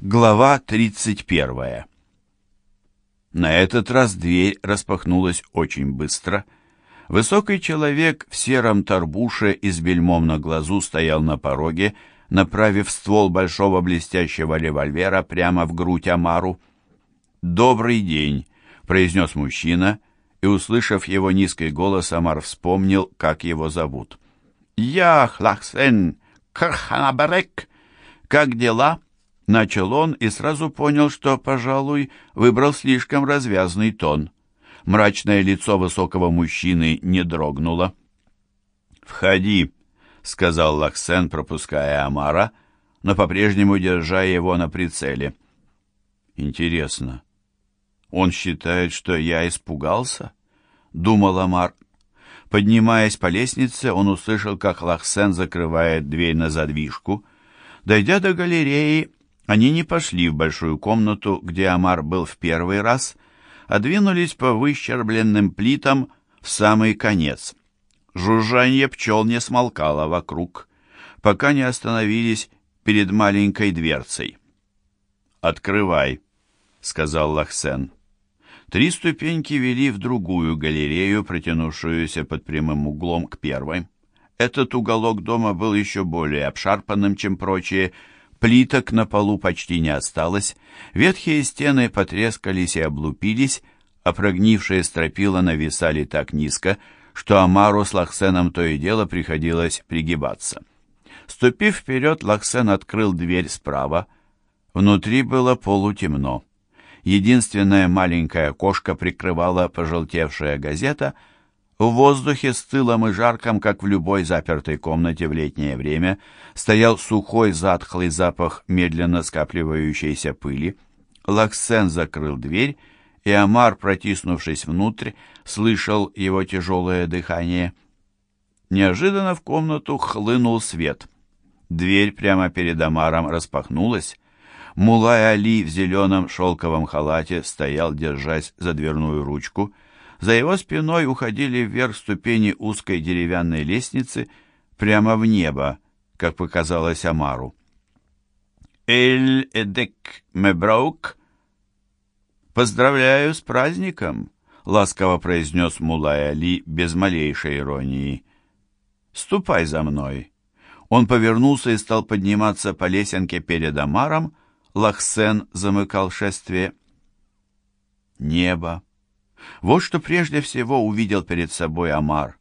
Глава 31. На этот раз дверь распахнулась очень быстро. Высокий человек в сером торбуше и с бельмом на глазу стоял на пороге, направив ствол большого блестящего револьвера прямо в грудь Амару. «Добрый день», — произнес мужчина, и, услышав его низкий голос, Амар вспомнил, как его зовут. «Я Хлахсен Карханабарек. Как дела?» Начал он и сразу понял, что, пожалуй, выбрал слишком развязный тон. Мрачное лицо высокого мужчины не дрогнуло. «Входи», — сказал Лаксен, пропуская Амара, но по-прежнему держа его на прицеле. «Интересно, он считает, что я испугался?» — думал Амар. Поднимаясь по лестнице, он услышал, как Лахсен закрывает дверь на задвижку. Дойдя до галереи, они не пошли в большую комнату, где Амар был в первый раз, а двинулись по выщербленным плитам в самый конец. Жужжанье пчел не смолкало вокруг, пока не остановились перед маленькой дверцей. «Открывай», — сказал Лахсен. Три ступеньки вели в другую галерею, протянувшуюся под прямым углом к первой. Этот уголок дома был еще более обшарпанным, чем прочие, — Плиток на полу почти не осталось, ветхие стены потрескались и облупились, а прогнившие стропила нависали так низко, что Амару с Лахсеном то и дело приходилось пригибаться. Ступив вперед, Лахсен открыл дверь справа. Внутри было полутемно. Единственное маленькое окошко прикрывала пожелтевшая газета — в воздухе стылом и жарком, как в любой запертой комнате в летнее время, стоял сухой затхлый запах медленно скапливающейся пыли. Лаксен закрыл дверь, и Амар, протиснувшись внутрь, слышал его тяжелое дыхание. Неожиданно в комнату хлынул свет. Дверь прямо перед Амаром распахнулась. Мулай Али в зеленом шелковом халате стоял, держась за дверную ручку — за его спиной уходили вверх ступени узкой деревянной лестницы прямо в небо, как показалось Амару. «Эль-Эдек Мебраук!» «Поздравляю с праздником!» — ласково произнес Мулай Али без малейшей иронии. «Ступай за мной!» Он повернулся и стал подниматься по лесенке перед Амаром, Лахсен замыкал шествие. Небо, вот что прежде всего увидел перед собой Амар.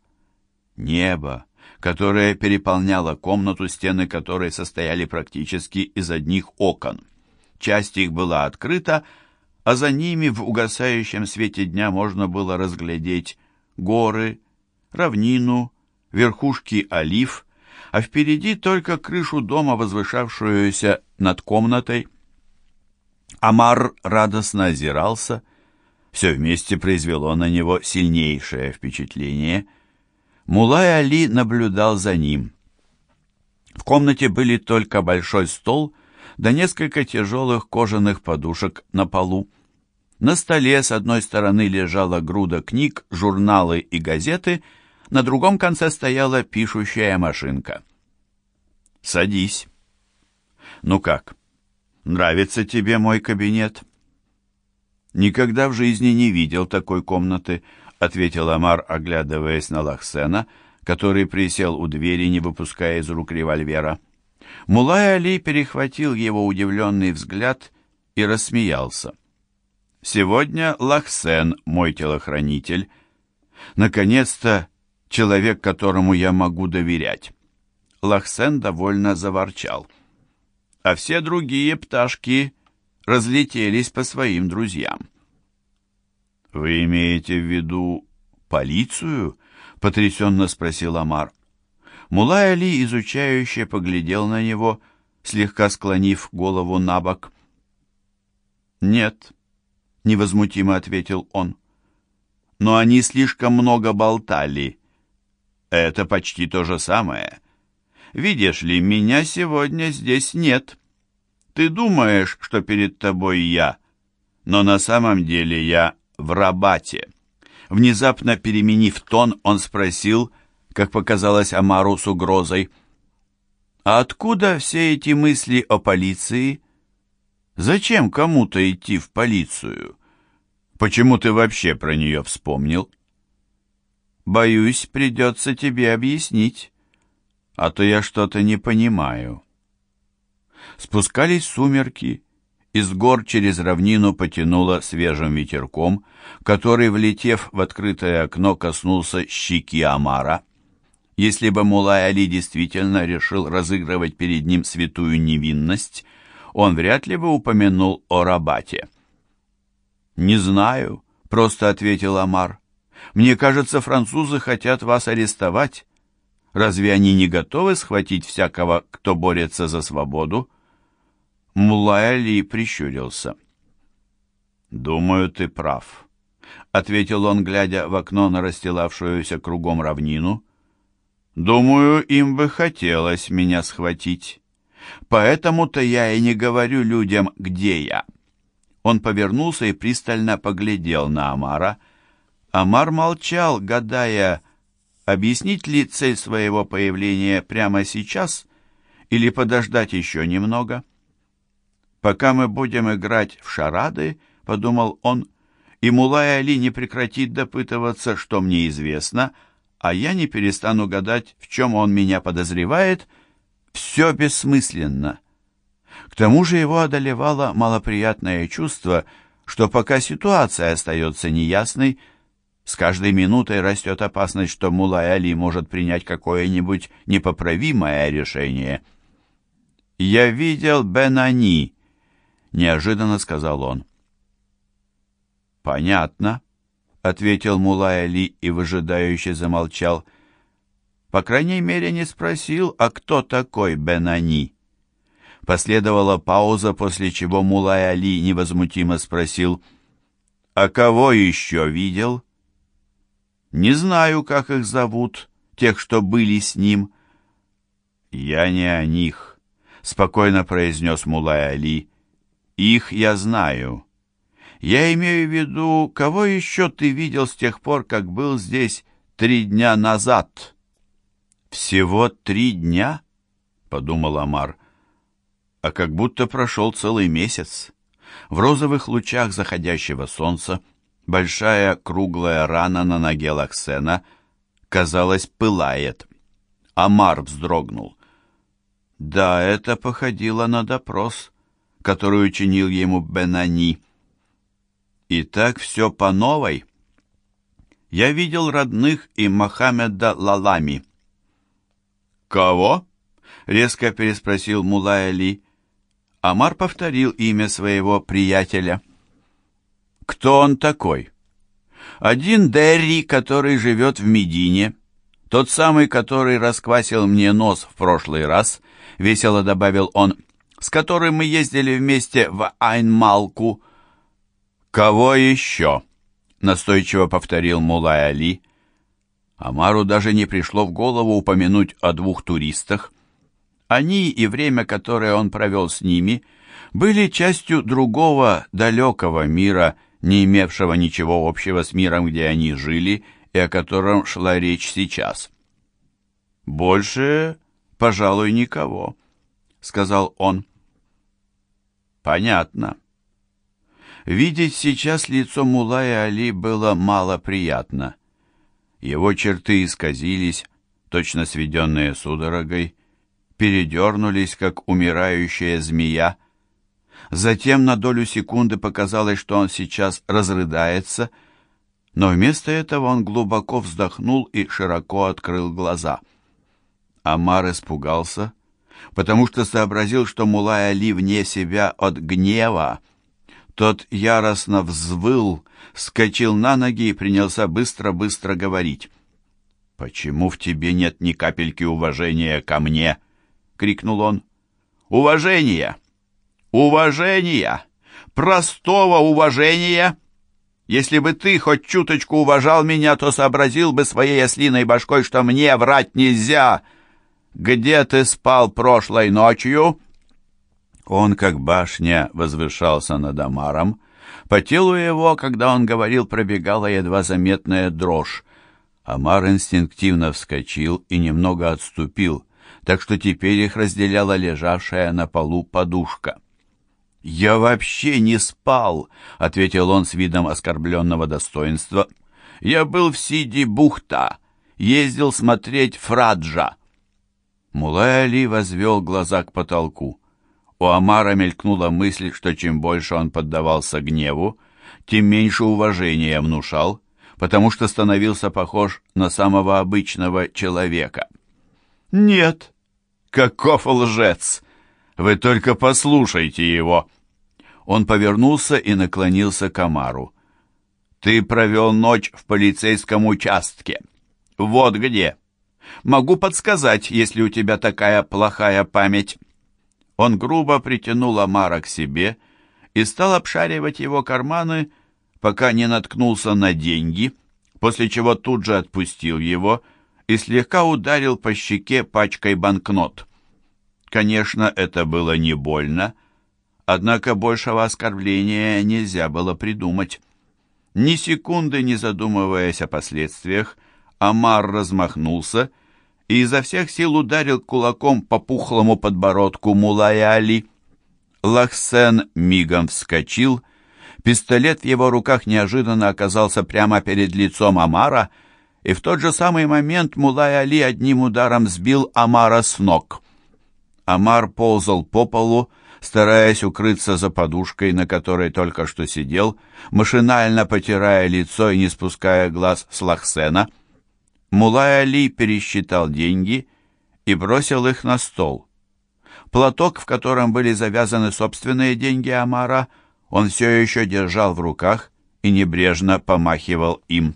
Небо, которое переполняло комнату, стены которой состояли практически из одних окон. Часть их была открыта, а за ними в угасающем свете дня можно было разглядеть горы, равнину, верхушки олив, а впереди только крышу дома, возвышавшуюся над комнатой. Амар радостно озирался — все вместе произвело на него сильнейшее впечатление. Мулай Али наблюдал за ним. В комнате были только большой стол да несколько тяжелых кожаных подушек на полу. На столе с одной стороны лежала груда книг, журналы и газеты, на другом конце стояла пишущая машинка. «Садись». «Ну как, нравится тебе мой кабинет?» «Никогда в жизни не видел такой комнаты», — ответил Амар, оглядываясь на Лахсена, который присел у двери, не выпуская из рук револьвера. Мулай Али перехватил его удивленный взгляд и рассмеялся. «Сегодня Лахсен, мой телохранитель. Наконец-то человек, которому я могу доверять». Лахсен довольно заворчал. А все другие пташки разлетелись по своим друзьям. «Вы имеете в виду полицию?» — потрясенно спросил Амар. Мулай Али изучающе поглядел на него, слегка склонив голову на бок. «Нет», — невозмутимо ответил он. «Но они слишком много болтали. Это почти то же самое. Видишь ли, меня сегодня здесь нет». Ты думаешь, что перед тобой я, но на самом деле я в рабате». Внезапно переменив тон, он спросил, как показалось Амару с угрозой, «А откуда все эти мысли о полиции?» Зачем кому-то идти в полицию? Почему ты вообще про нее вспомнил? Боюсь, придется тебе объяснить, а то я что-то не понимаю. Спускались сумерки, из гор через равнину потянуло свежим ветерком, который, влетев в открытое окно, коснулся щеки Амара. Если бы Мулай Али действительно решил разыгрывать перед ним святую невинность, он вряд ли бы упомянул о Рабате. «Не знаю», — просто ответил Амар. «Мне кажется, французы хотят вас арестовать. Разве они не готовы схватить всякого, кто борется за свободу?» Мулай Али прищурился. «Думаю, ты прав», — ответил он, глядя в окно на расстилавшуюся кругом равнину. «Думаю, им бы хотелось меня схватить. Поэтому-то я и не говорю людям, где я». Он повернулся и пристально поглядел на Амара. Амар молчал, гадая, объяснить ли цель своего появления прямо сейчас или подождать еще немного. «Пока мы будем играть в шарады», — подумал он, «и Мулай Али не прекратит допытываться, что мне известно, а я не перестану гадать, в чем он меня подозревает, все бессмысленно». К тому же его одолевало малоприятное чувство, что пока ситуация остается неясной, с каждой минутой растет опасность, что Мулай Али может принять какое-нибудь непоправимое решение. «Я видел Бенани», неожиданно сказал он. Понятно, ответил Мулай Али и выжидающе замолчал. По крайней мере, не спросил, а кто такой Бенани. Последовала пауза, после чего Мулай Али невозмутимо спросил, «А кого еще видел?» «Не знаю, как их зовут, тех, что были с ним». «Я не о них», — спокойно произнес Мулай Али. Их я знаю. Я имею в виду, кого еще ты видел с тех пор, как был здесь три дня назад? Всего три дня? Подумал Амар. А как будто прошел целый месяц. В розовых лучах заходящего солнца большая круглая рана на ноге Лаксена, казалось, пылает. Амар вздрогнул. Да, это походило на допрос которую чинил ему Бенани. И так все по новой. Я видел родных и Мохаммеда Лалами. «Кого?» — резко переспросил Мулай Али. Амар повторил имя своего приятеля. «Кто он такой?» «Один Дерри, который живет в Медине. Тот самый, который расквасил мне нос в прошлый раз», — весело добавил он с которым мы ездили вместе в Айнмалку». «Кого еще?» — настойчиво повторил Мулай Али. Амару даже не пришло в голову упомянуть о двух туристах. Они и время, которое он провел с ними, были частью другого далекого мира, не имевшего ничего общего с миром, где они жили, и о котором шла речь сейчас. «Больше, пожалуй, никого», — сказал он. «Понятно». Видеть сейчас лицо Мулая Али было мало приятно. Его черты исказились, точно сведенные судорогой, передернулись, как умирающая змея. Затем на долю секунды показалось, что он сейчас разрыдается, но вместо этого он глубоко вздохнул и широко открыл глаза. Амар испугался, потому что сообразил, что Мулай Али вне себя от гнева. Тот яростно взвыл, вскочил на ноги и принялся быстро-быстро говорить. «Почему в тебе нет ни капельки уважения ко мне?» — крикнул он. «Уважения! Уважения! Простого уважения!» Если бы ты хоть чуточку уважал меня, то сообразил бы своей ослиной башкой, что мне врать нельзя. «Где ты спал прошлой ночью?» Он, как башня, возвышался над Амаром. По телу его, когда он говорил, пробегала едва заметная дрожь. Амар инстинктивно вскочил и немного отступил, так что теперь их разделяла лежавшая на полу подушка. «Я вообще не спал», — ответил он с видом оскорбленного достоинства. «Я был в Сиди-Бухта, ездил смотреть Фраджа». Мулай Али возвел глаза к потолку. У Амара мелькнула мысль, что чем больше он поддавался гневу, тем меньше уважения внушал, потому что становился похож на самого обычного человека. «Нет, каков лжец! Вы только послушайте его!» Он повернулся и наклонился к Амару. «Ты провел ночь в полицейском участке. Вот где. Могу подсказать, если у тебя такая плохая память». Он грубо притянул Амара к себе и стал обшаривать его карманы, пока не наткнулся на деньги, после чего тут же отпустил его и слегка ударил по щеке пачкой банкнот. Конечно, это было не больно, Однако большего оскорбления нельзя было придумать. Ни секунды не задумываясь о последствиях, Амар размахнулся и изо всех сил ударил кулаком по пухлому подбородку Мулая Али. Лахсен мигом вскочил, пистолет в его руках неожиданно оказался прямо перед лицом Амара, и в тот же самый момент Мулай Али одним ударом сбил Амара с ног. Амар ползал по полу, стараясь укрыться за подушкой, на которой только что сидел, машинально потирая лицо и не спуская глаз с Лахсена. Мулай Али пересчитал деньги и бросил их на стол. Платок, в котором были завязаны собственные деньги Амара, он все еще держал в руках и небрежно помахивал им.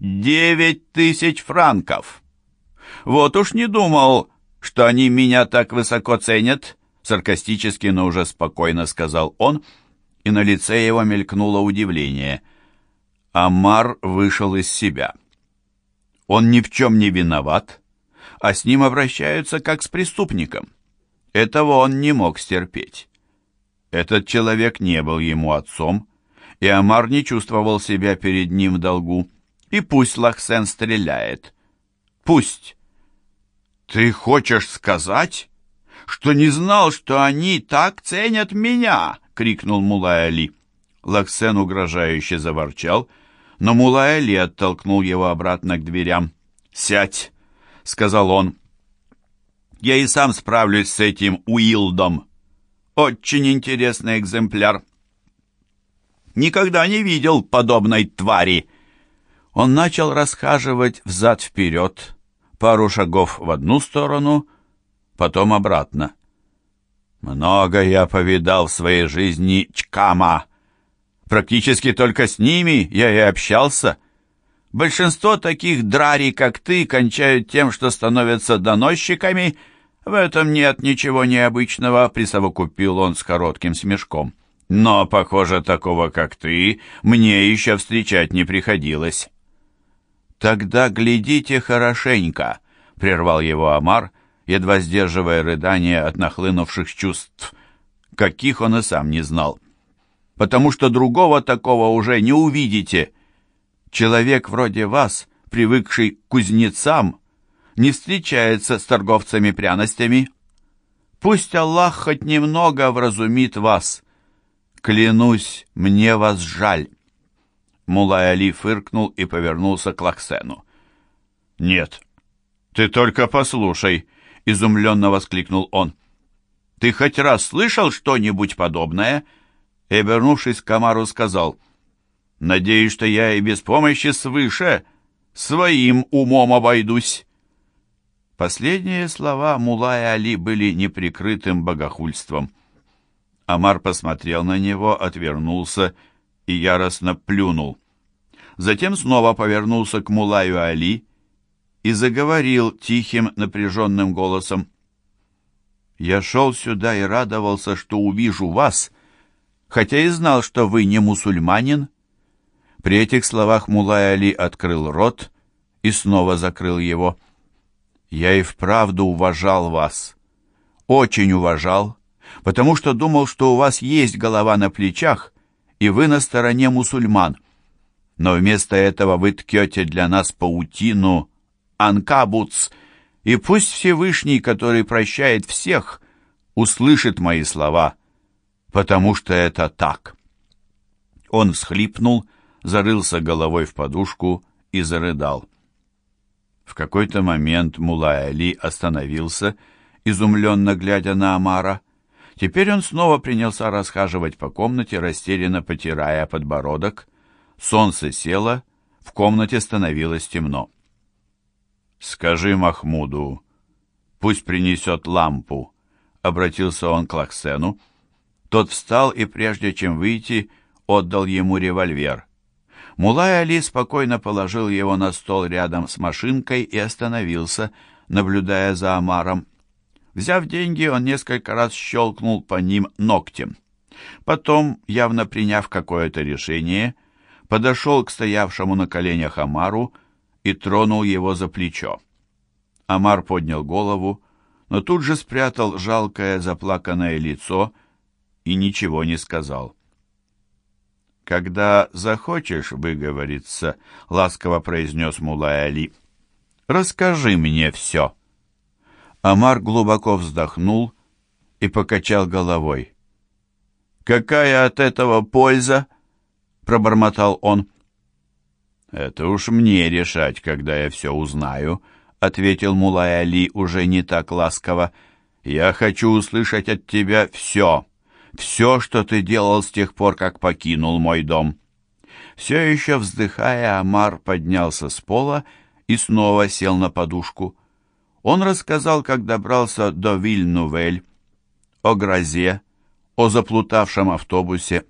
«Девять тысяч франков! Вот уж не думал, что они меня так высоко ценят!» саркастически, но уже спокойно сказал он, и на лице его мелькнуло удивление. Амар вышел из себя. Он ни в чем не виноват, а с ним обращаются как с преступником. Этого он не мог стерпеть. Этот человек не был ему отцом, и Амар не чувствовал себя перед ним в долгу. И пусть Лахсен стреляет. Пусть. «Ты хочешь сказать?» что не знал, что они так ценят меня!» — крикнул Мулай Али. Лаксен угрожающе заворчал, но Мулай Али оттолкнул его обратно к дверям. «Сядь!» — сказал он. «Я и сам справлюсь с этим Уилдом. Очень интересный экземпляр. Никогда не видел подобной твари!» Он начал расхаживать взад-вперед, пару шагов в одну сторону — потом обратно. Много я повидал в своей жизни чкама. Практически только с ними я и общался. Большинство таких драри, как ты, кончают тем, что становятся доносчиками. В этом нет ничего необычного, присовокупил он с коротким смешком. Но, похоже, такого, как ты, мне еще встречать не приходилось. Тогда глядите хорошенько, прервал его Амар, — едва сдерживая рыдания от нахлынувших чувств, каких он и сам не знал. «Потому что другого такого уже не увидите. Человек вроде вас, привыкший к кузнецам, не встречается с торговцами пряностями. Пусть Аллах хоть немного вразумит вас. Клянусь, мне вас жаль». Мулай Али фыркнул и повернулся к Лахсену. «Нет, ты только послушай», — изумленно воскликнул он. «Ты хоть раз слышал что-нибудь подобное?» И, обернувшись к Камару, сказал, «Надеюсь, что я и без помощи свыше своим умом обойдусь». Последние слова Мулая Али были неприкрытым богохульством. Амар посмотрел на него, отвернулся и яростно плюнул. Затем снова повернулся к Мулаю Али и заговорил тихим, напряженным голосом. «Я шел сюда и радовался, что увижу вас, хотя и знал, что вы не мусульманин». При этих словах Мулай Али открыл рот и снова закрыл его. «Я и вправду уважал вас, очень уважал, потому что думал, что у вас есть голова на плечах, и вы на стороне мусульман. Но вместо этого вы ткете для нас паутину, Анкабуц, и пусть Всевышний, который прощает всех, услышит мои слова. потому что это так». Он всхлипнул, зарылся головой в подушку и зарыдал. В какой-то момент Мулай Али остановился, изумленно глядя на Амара. Теперь он снова принялся расхаживать по комнате, растерянно потирая подбородок. Солнце село, в комнате становилось темно. «Скажи Махмуду, пусть принесет лампу», — обратился он к Лаксену. Тот встал и, прежде чем выйти, отдал ему револьвер. Мулай Али спокойно положил его на стол рядом с машинкой и остановился, наблюдая за Амаром. Взяв деньги, он несколько раз щелкнул по ним ногтем. Потом, явно приняв какое-то решение, подошел к стоявшему на коленях Амару и тронул его за плечо. Амар поднял голову, но тут же спрятал жалкое заплаканное лицо и ничего не сказал. «Когда захочешь выговориться», — ласково произнес Мулай Али, — «расскажи мне все». Амар глубоко вздохнул и покачал головой. «Какая от этого польза?» — пробормотал он. «Это уж мне решать, когда я все узнаю», — ответил Мулай Али уже не так ласково. «Я хочу услышать от тебя все» все, что ты делал с тех пор, как покинул мой дом». Все еще вздыхая, Амар поднялся с пола и снова сел на подушку. Он рассказал, как добрался до Вильнувель, о грозе, о заплутавшем автобусе,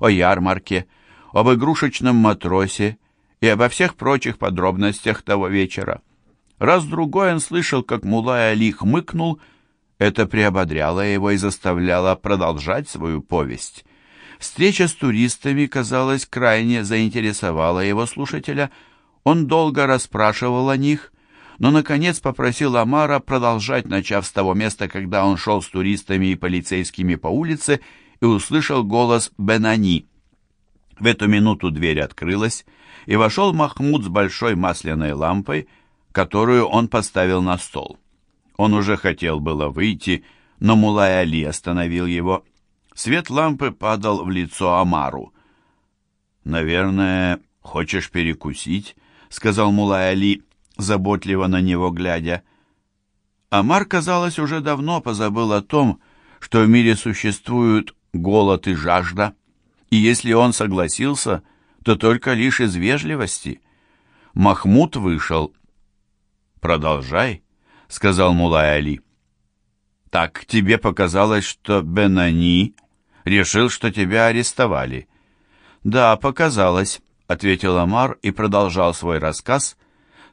о ярмарке, об игрушечном матросе и обо всех прочих подробностях того вечера. Раз-другой он слышал, как Мулай Али хмыкнул это приободряло его и заставляло продолжать свою повесть. Встреча с туристами, казалось, крайне заинтересовала его слушателя. Он долго расспрашивал о них, но, наконец, попросил Амара продолжать, начав с того места, когда он шел с туристами и полицейскими по улице и услышал голос Бенани. В эту минуту дверь открылась, и вошел Махмуд с большой масляной лампой, которую он поставил на стол. Он уже хотел было выйти, но Мулай Али остановил его. Свет лампы падал в лицо Амару. «Наверное, хочешь перекусить?» — сказал Мулай Али, заботливо на него глядя. Амар, казалось, уже давно позабыл о том, что в мире существуют голод и жажда, и если он согласился, то только лишь из вежливости. Махмуд вышел. «Продолжай», — сказал Мулай Али. «Так тебе показалось, что Бенани решил, что тебя арестовали?» «Да, показалось», — ответил Амар и продолжал свой рассказ,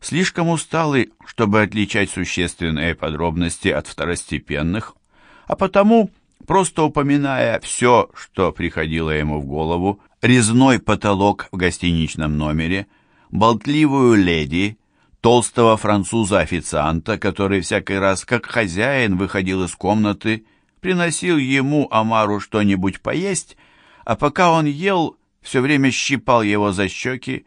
слишком усталый, чтобы отличать существенные подробности от второстепенных, а потому, просто упоминая все, что приходило ему в голову, резной потолок в гостиничном номере, болтливую леди — толстого француза-официанта, который всякий раз, как хозяин, выходил из комнаты, приносил ему, Амару, что-нибудь поесть, а пока он ел, все время щипал его за щеки,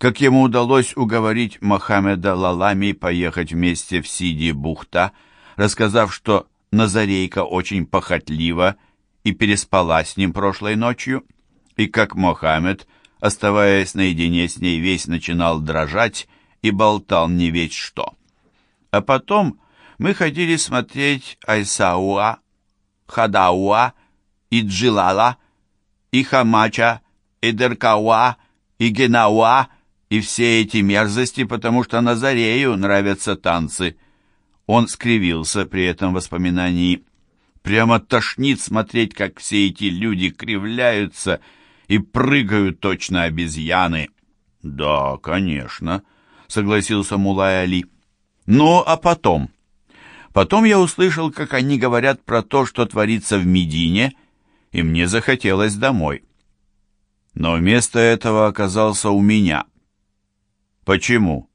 как ему удалось уговорить Мохаммеда Лалами поехать вместе в Сиди-Бухта, рассказав, что Назарейка очень похотлива и переспала с ним прошлой ночью, и как Мохаммед, оставаясь наедине с ней, весь начинал дрожать и болтал не ведь что. А потом мы ходили смотреть Айсауа, Хадауа и Джилала, и Хамача, и Деркауа, и Генауа, и все эти мерзости, потому что Назарею нравятся танцы. Он скривился при этом воспоминании. Прямо тошнит смотреть, как все эти люди кривляются и прыгают точно обезьяны. Да, конечно, согласился Мулай Али. Ну, а потом? Потом я услышал, как они говорят про то, что творится в Медине, и мне захотелось домой. Но вместо этого оказался у меня. Почему?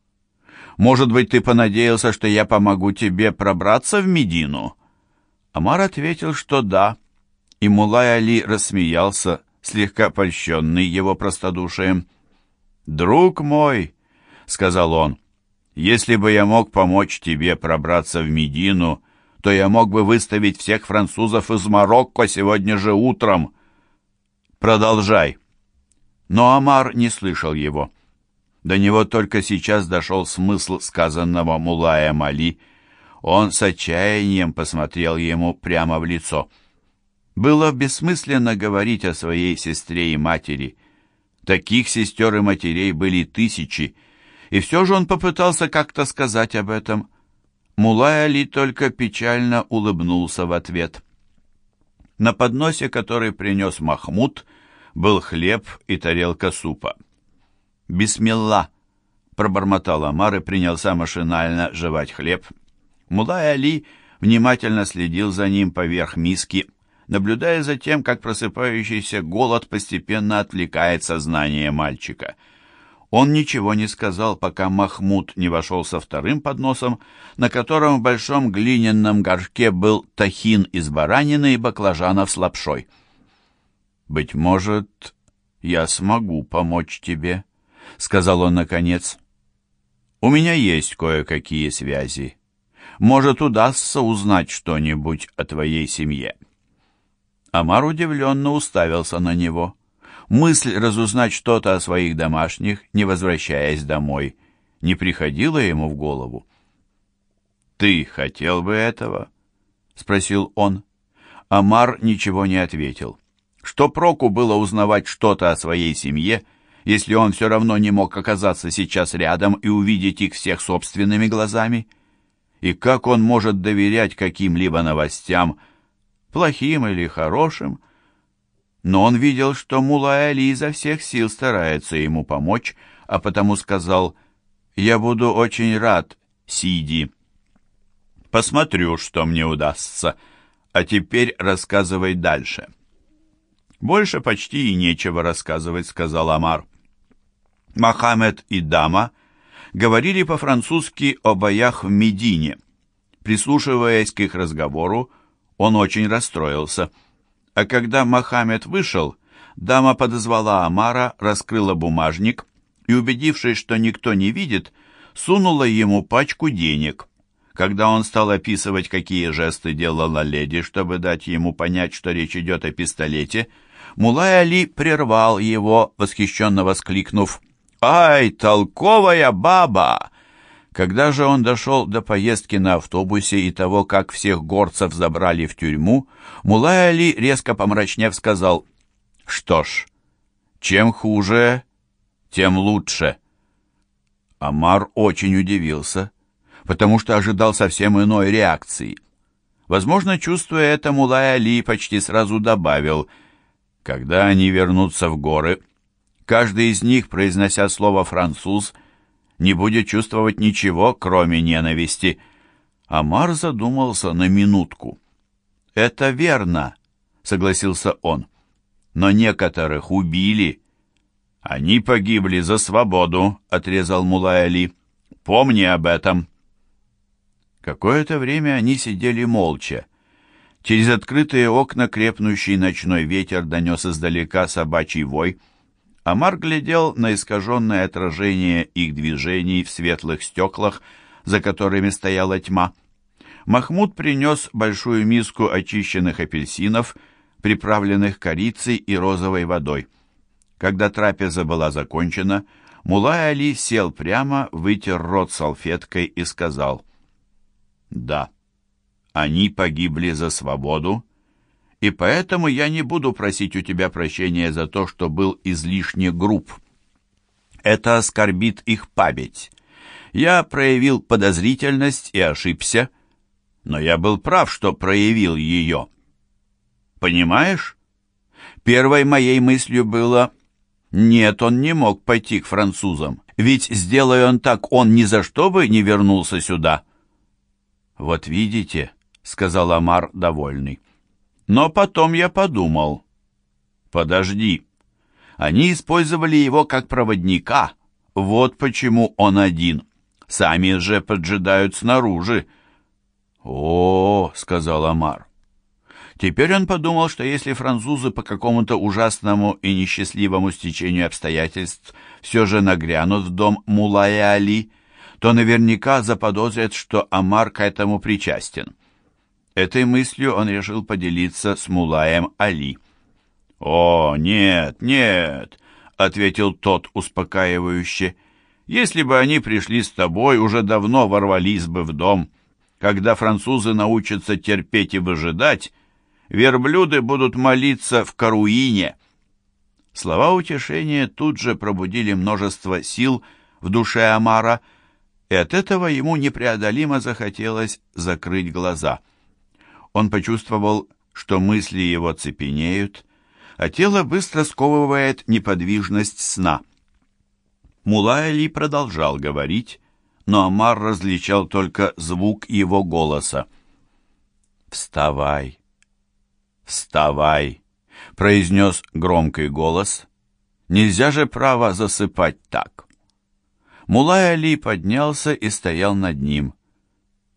Может быть, ты понадеялся, что я помогу тебе пробраться в Медину? Амар ответил, что да, и Мулай Али рассмеялся, слегка польщенный его простодушием. «Друг мой», — сказал он, — «если бы я мог помочь тебе пробраться в Медину, что я мог бы выставить всех французов из Марокко сегодня же утром. Продолжай. Но Амар не слышал его. До него только сейчас дошел смысл сказанного Мулая Мали. Он с отчаянием посмотрел ему прямо в лицо. Было бессмысленно говорить о своей сестре и матери. Таких сестер и матерей были тысячи, и все же он попытался как-то сказать об этом. Мулай Али только печально улыбнулся в ответ. На подносе, который принес Махмуд, был хлеб и тарелка супа. «Бисмилла!» — пробормотал Амар и принялся машинально жевать хлеб. Мулай Али внимательно следил за ним поверх миски, наблюдая за тем, как просыпающийся голод постепенно отвлекает сознание мальчика. Он ничего не сказал, пока Махмуд не вошел со вторым подносом, на котором в большом глиняном горшке был тахин из баранины и баклажанов с лапшой. «Быть может, я смогу помочь тебе», — сказал он наконец. «У меня есть кое-какие связи. Может, удастся узнать что-нибудь о твоей семье». Амар удивленно уставился на него. Мысль разузнать что-то о своих домашних, не возвращаясь домой, не приходила ему в голову. «Ты хотел бы этого?» — спросил он. Амар ничего не ответил. Что проку было узнавать что-то о своей семье, если он все равно не мог оказаться сейчас рядом и увидеть их всех собственными глазами? И как он может доверять каким-либо новостям, плохим или хорошим? Но он видел, что Мулай Али изо всех сил старается ему помочь, а потому сказал «Я буду очень рад, Сиди». «Посмотрю, что мне удастся, а теперь рассказывай дальше». «Больше почти и нечего рассказывать», — сказал Амар. Мохаммед и дама говорили по-французски о боях в Медине. Прислушиваясь к их разговору, он очень расстроился. А когда Мохаммед вышел, дама подозвала Амара, раскрыла бумажник и, убедившись, что никто не видит, сунула ему пачку денег. Когда он стал описывать, какие жесты делала леди, чтобы дать ему понять, что речь идет о пистолете, Мулай Али прервал его, восхищенно воскликнув «Ай, толковая баба!» Когда же он дошел до поездки на автобусе и того, как всех горцев забрали в тюрьму, Мулай Али, резко помрачнев, сказал «Что ж, чем хуже, тем лучше». Амар очень удивился, потому что ожидал совсем иной реакции. Возможно, чувствуя это, Мулай Али почти сразу добавил «Когда они вернутся в горы...» Каждый из них, произнося слово «француз», не будет чувствовать ничего, кроме ненависти. Амар задумался на минутку. «Это верно», — согласился он. «Но некоторых убили». «Они погибли за свободу», — отрезал Мулай Али. «Помни об этом». Какое-то время они сидели молча. Через открытые окна крепнущий ночной ветер донес издалека собачий вой — Амар глядел на искаженное отражение их движений в светлых стеклах, за которыми стояла тьма. Махмуд принес большую миску очищенных апельсинов, приправленных корицей и розовой водой. Когда трапеза была закончена, Мулай Али сел прямо, вытер рот салфеткой и сказал, «Да, они погибли за свободу, и поэтому я не буду просить у тебя прощения за то, что был излишне груб. Это оскорбит их память. Я проявил подозрительность и ошибся, но я был прав, что проявил ее. Понимаешь? Первой моей мыслью было «Нет, он не мог пойти к французам, ведь, сделая он так, он ни за что бы не вернулся сюда». «Вот видите», — сказал Амар, довольный. Но потом я подумал, подожди, они использовали его как проводника, вот почему он один. Сами же поджидают снаружи. «О, — сказал Амар. Теперь он подумал, что если французы по какому-то ужасному и несчастливому стечению обстоятельств все же нагрянут в дом Мулая Али, то наверняка заподозрят, что Амар к этому причастен. Этой мыслью он решил поделиться с Мулаем Али. «О, нет, нет!» — ответил тот успокаивающе. «Если бы они пришли с тобой, уже давно ворвались бы в дом. Когда французы научатся терпеть и выжидать, верблюды будут молиться в Каруине». Слова утешения тут же пробудили множество сил в душе Амара, и от этого ему непреодолимо захотелось закрыть глаза. Он почувствовал, что мысли его цепенеют, а тело быстро сковывает неподвижность сна. Мулай продолжал говорить, но Амар различал только звук его голоса. «Вставай! Вставай!» — произнес громкий голос. «Нельзя же право засыпать так!» Мулай поднялся и стоял над ним.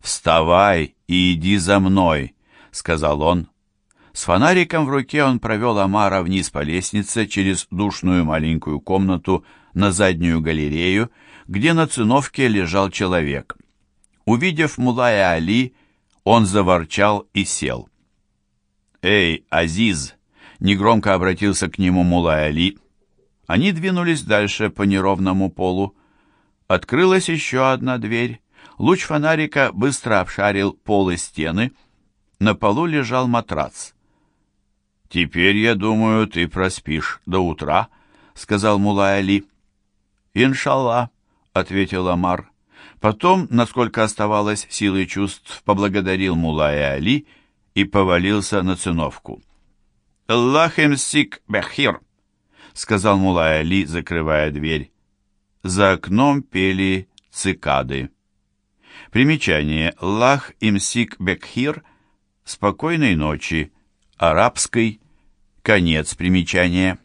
«Вставай и иди за мной!» — сказал он. С фонариком в руке он провел Амара вниз по лестнице через душную маленькую комнату на заднюю галерею, где на циновке лежал человек. Увидев Мулая Али, он заворчал и сел. «Эй, Азиз!» — негромко обратился к нему Мулай Али. Они двинулись дальше по неровному полу. Открылась еще одна дверь. Луч фонарика быстро обшарил пол и стены. На полу лежал матрац. «Теперь, я думаю, ты проспишь до утра», — сказал Мулай Али. «Иншаллах», — ответил Амар. Потом, насколько оставалось силы чувств, поблагодарил Мулая Али и повалился на циновку. «Аллахим сик бахир», — сказал Мулай Али, закрывая дверь. За окном пели цикады. Примечание «Лах имсик бекхир» — «Спокойной ночи», арабской, конец примечания.